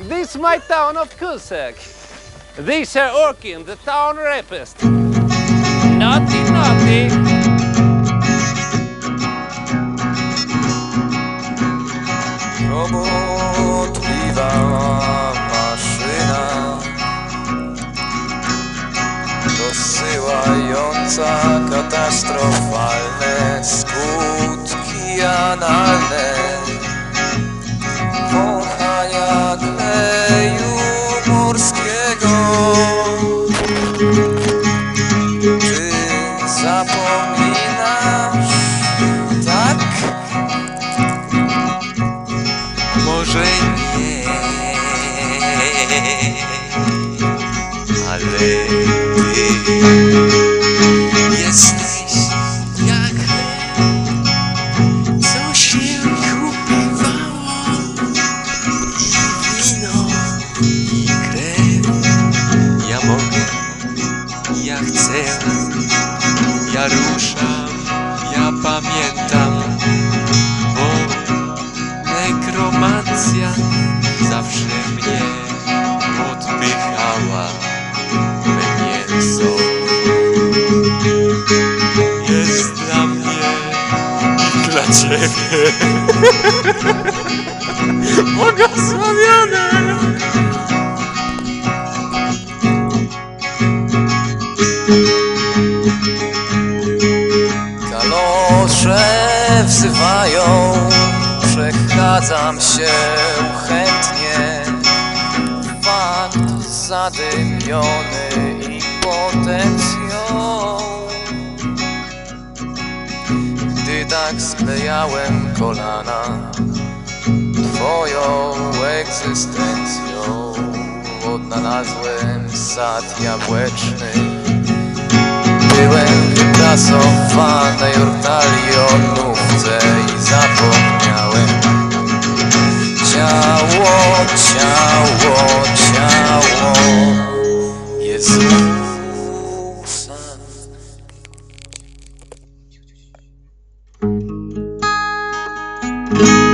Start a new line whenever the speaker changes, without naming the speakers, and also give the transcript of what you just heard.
This is my town of Cusack. This are Orkin, the town rapist. Naughty, naughty.
Maszyna Dosyłająca katastrofalne zapominasz tak? Może nie, ale ty jesteś jak co się kupowało wino i krew. Ja mogę, ja chcę, ja ja pamiętam, bo nekromancja zawsze mnie odpychała me mięso. Jest dla mnie i dla ciebie błogosławione. Kalosze wzywają, przechadzam się chętnie. Fakt zadymiony impotencją. Gdy tak sklejałem kolana Twoją egzystencją, odnalazłem sad jabłeczny skasowanej ortalionówce i zapomniałem Ciało, ciało, ciało. Jezusa thank